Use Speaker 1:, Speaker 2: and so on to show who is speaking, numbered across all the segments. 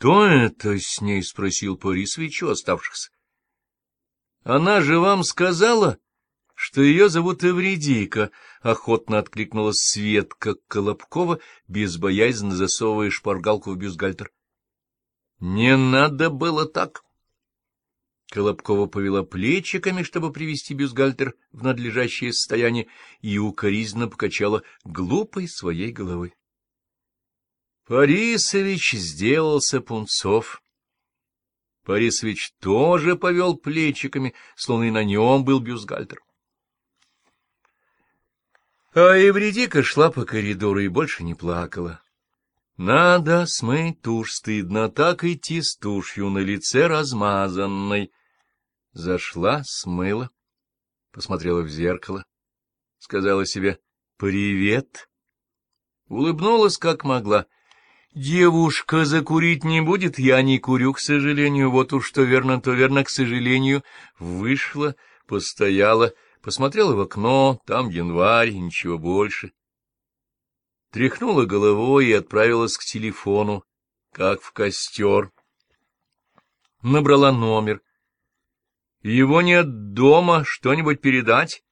Speaker 1: что это с ней? — спросил Порисович у оставшихся. — Она же вам сказала, что ее зовут Эвредика, — охотно откликнулась Светка Колобкова, безбоязненно засовывая шпаргалку в бюстгальтер. — Не надо было так. Колобкова повела плечиками, чтобы привести бюстгальтер в надлежащее состояние, и укоризненно покачала глупой своей головой. Борисович сделался пунцов. Борисович тоже повел плечиками, словно и на нем был бюстгальтер. А Евредика шла по коридору и больше не плакала. Надо смыть тушь, стыдно так идти с тушью на лице размазанной. Зашла, смыла, посмотрела в зеркало, сказала себе «Привет!» Улыбнулась, как могла — Девушка закурить не будет, я не курю, к сожалению, вот уж что верно, то верно, к сожалению. Вышла, постояла, посмотрела в окно, там январь, ничего больше. Тряхнула головой и отправилась к телефону, как в костер. Набрала номер. Его нет дома, что-нибудь передать?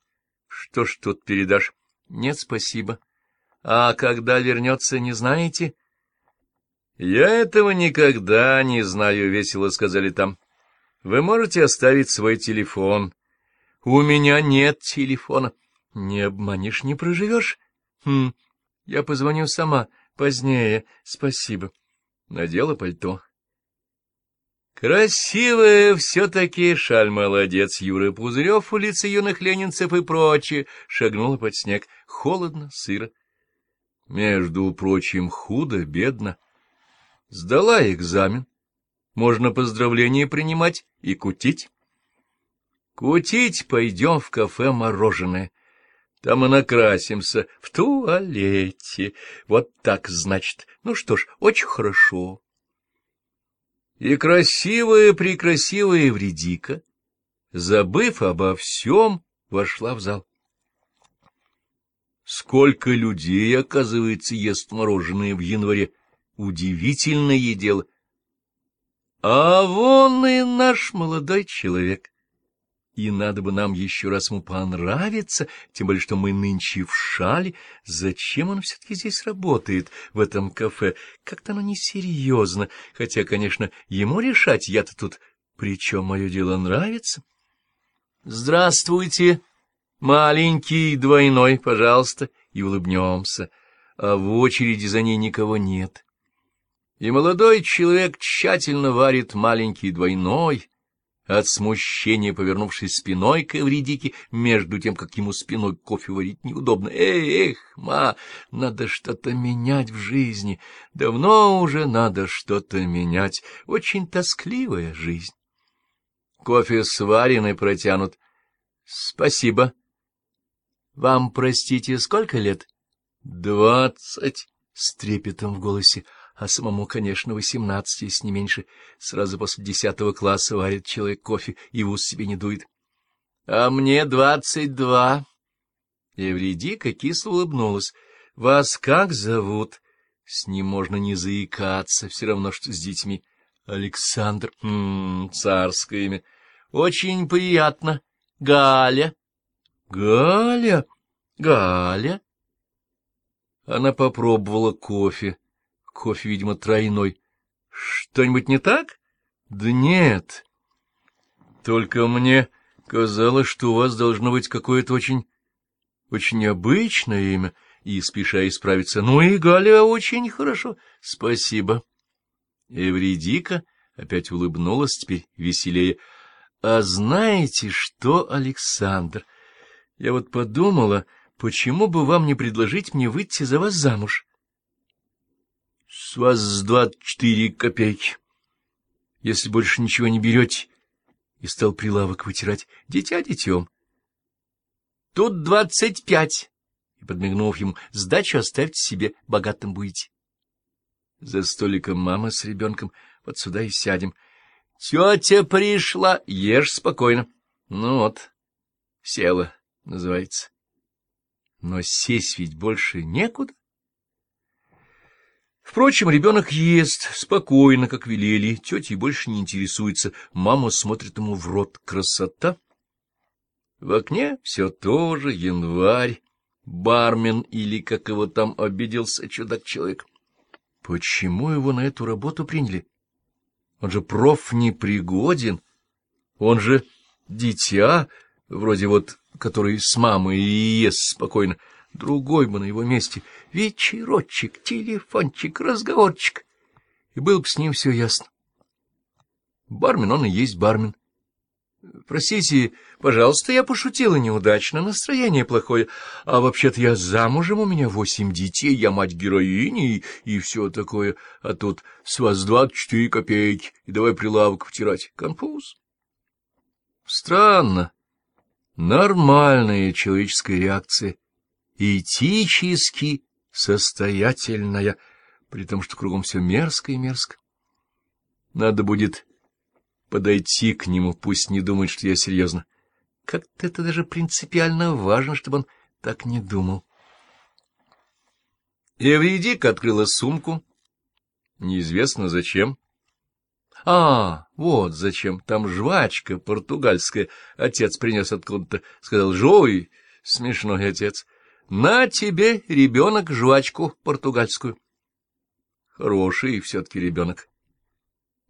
Speaker 1: Что ж тут передашь? Нет, спасибо. А когда вернется, не знаете? —— Я этого никогда не знаю, — весело сказали там. — Вы можете оставить свой телефон. — У меня нет телефона. — Не обманешь, не проживешь. — Хм, я позвоню сама, позднее, спасибо. Надела пальто. Красивая все-таки шаль, молодец, Юра Пузырев, улица юных ленинцев и прочее, шагнула под снег. Холодно, сыро. Между прочим, худо, бедно. Сдала экзамен. Можно поздравления принимать и кутить. Кутить пойдем в кафе «Мороженое». Там и накрасимся в туалете. Вот так, значит. Ну что ж, очень хорошо. И красивая-прекрасивая Евредика, забыв обо всем, вошла в зал. Сколько людей, оказывается, ест мороженое в январе Удивительное дело. А вон и наш молодой человек. И надо бы нам еще раз ему понравиться, тем более, что мы нынче в шале. Зачем он все-таки здесь работает, в этом кафе? Как-то оно несерьезно, хотя, конечно, ему решать, я-то тут... Причем мое дело нравится. Здравствуйте, маленький двойной, пожалуйста, и улыбнемся. А в очереди за ней никого нет и молодой человек тщательно варит маленький двойной, от смущения повернувшись спиной к Эвредике, между тем, как ему спиной кофе варить неудобно. Эх, ма, надо что-то менять в жизни. Давно уже надо что-то менять. Очень тоскливая жизнь. Кофе сварен и протянут. Спасибо. Вам, простите, сколько лет? Двадцать, с трепетом в голосе а самому, конечно, восемнадцать, если не меньше. Сразу после десятого класса варит человек кофе и в ус себе не дует. — А мне двадцать два. Евредика кисло улыбнулась. — Вас как зовут? С ним можно не заикаться, все равно, что с детьми. — Александр. М царское имя. — Очень приятно. Галя. — Галя? Галя? Она попробовала кофе Кофе, видимо, тройной. Что-нибудь не так? Да нет. Только мне казалось, что у вас должно быть какое-то очень... очень необычное имя, и, спеша исправиться, ну и Галя очень хорошо. Спасибо. Эвредика опять улыбнулась, теперь веселее. А знаете что, Александр, я вот подумала, почему бы вам не предложить мне выйти за вас замуж? — С вас двадцать четыре копейки. Если больше ничего не берете, и стал прилавок вытирать, дитя детем. — Тут двадцать пять, и, подмигнув ему, сдачу оставьте себе, богатым будете. За столиком мама с ребенком, вот сюда и сядем. — Тетя пришла, ешь спокойно. Ну вот, села, называется. Но сесть ведь больше некуда. Впрочем, ребенок ест спокойно, как велели, тетей больше не интересуется, мама смотрит ему в рот. Красота! В окне все тоже январь, бармен или, как его там обиделся чудак-человек. Почему его на эту работу приняли? Он же проф непригоден, он же дитя, вроде вот, который с мамой и ест спокойно. Другой бы на его месте вечерочек, телефончик, разговорчик. И было бы с ним все ясно. Бармен он и есть бармен. Простите, пожалуйста, я пошутила неудачно, настроение плохое. А вообще-то я замужем, у меня восемь детей, я мать героини и, и все такое. А тут с вас двадцать четыре копейки, и давай прилавок втирать. Конфуз. Странно. Нормальная человеческая реакция этически состоятельная, при том, что кругом все мерзко и мерзко. Надо будет подойти к нему, пусть не думает, что я серьезно. Как-то это даже принципиально важно, чтобы он так не думал. Эвредика открыла сумку. Неизвестно зачем. А, вот зачем. Там жвачка португальская. Отец принес откуда-то. Сказал, жой, смешной отец. На тебе, ребенок, жвачку португальскую. Хороший все-таки ребенок.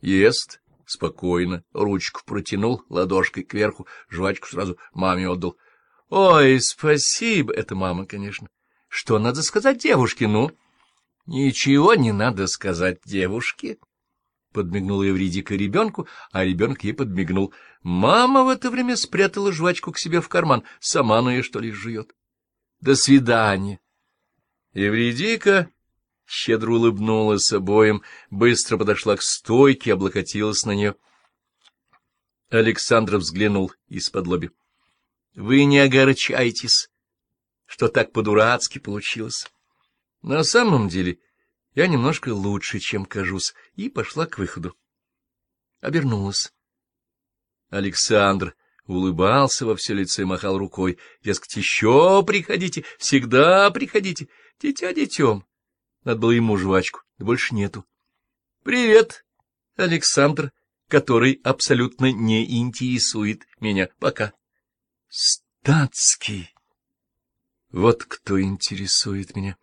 Speaker 1: Ест спокойно, ручку протянул ладошкой кверху, жвачку сразу маме отдал. — Ой, спасибо! Это мама, конечно. Что надо сказать девушке, ну? — Ничего не надо сказать девушке. Подмигнула Евредика ребенку, а ребенок ей подмигнул. Мама в это время спрятала жвачку к себе в карман. Сама она ее, что ли, жует. До свидания. Евредика щедро улыбнулась обоим, быстро подошла к стойке, облокотилась на нее. Александр взглянул из-под лоби. — Вы не огорчайтесь, что так по-дурацки получилось. На самом деле я немножко лучше, чем кажусь, и пошла к выходу. Обернулась. Александр улыбался во все лицо и махал рукой. Дескать, еще приходите, всегда приходите. Дитя детем. Надо было ему жвачку, да больше нету. Привет, Александр, который абсолютно не интересует меня пока. Статский. Вот кто интересует меня.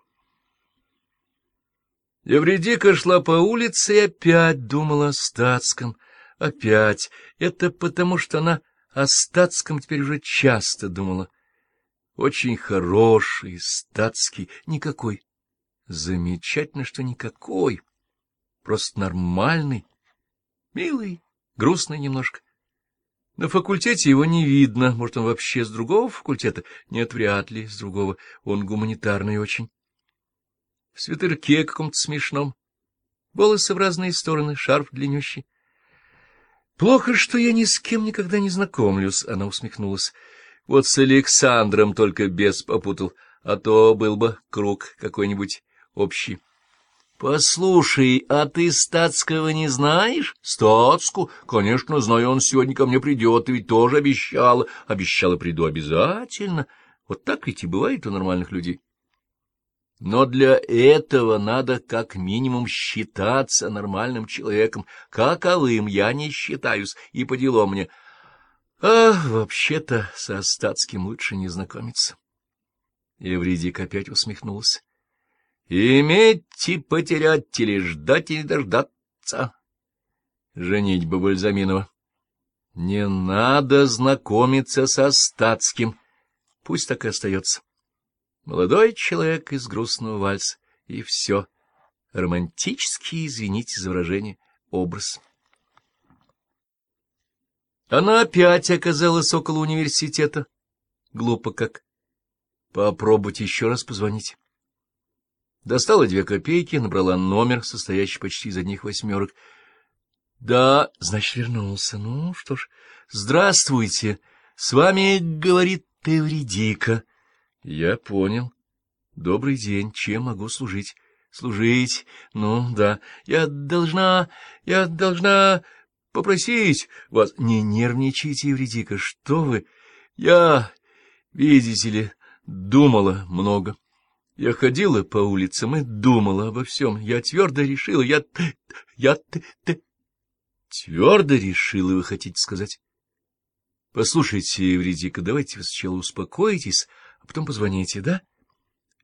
Speaker 1: Евредика шла по улице и опять думала о статском. Опять. Это потому, что она о статском теперь уже часто думала. Очень хороший, статский, никакой. Замечательно, что никакой. Просто нормальный, милый, грустный немножко. На факультете его не видно. Может, он вообще с другого факультета? Нет, вряд ли с другого. Он гуманитарный очень. В свитерке каком-то смешном. Волосы в разные стороны, шарф длиннющий. Плохо, что я ни с кем никогда не знакомлюсь, — она усмехнулась. Вот с Александром только без попутал, а то был бы круг какой-нибудь общий. — Послушай, а ты Статского не знаешь? — Статску? Конечно, знаю, он сегодня ко мне придет, ты ведь тоже обещала. Обещала, приду обязательно. Вот так ведь и бывает у нормальных людей. Но для этого надо как минимум считаться нормальным человеком. Каковым я не считаюсь, и по делу мне. А вообще-то со Статским лучше не знакомиться. Евредик опять усмехнулся. Иметь и потерять, или ждать и не дождаться. Женитьба Бальзаминова. Не надо знакомиться со Статским. Пусть так и остается. Молодой человек из грустного вальса, и все. Романтический, извините за выражение, образ. Она опять оказалась около университета. Глупо как. Попробовать еще раз позвонить. Достала две копейки, набрала номер, состоящий почти из одних восьмерок. Да, значит, вернулся. Ну что ж, здравствуйте. С вами говорит Эвредика. Я понял. Добрый день. Чем могу служить? Служить? Ну, да. Я должна... Я должна попросить вас... Не нервничайте, Евредика. Что вы? Я, видите ли, думала много. Я ходила по улицам и думала обо всем. Я твердо решила, я... я... Твердо решила, вы хотите сказать? Послушайте, Евредика, давайте вы сначала успокоитесь, потом позвоните, да?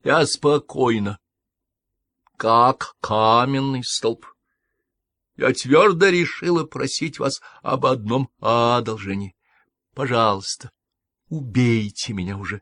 Speaker 1: Я спокойно. Как каменный столб. Я твердо решила просить вас об одном одолжении. Пожалуйста, убейте меня уже.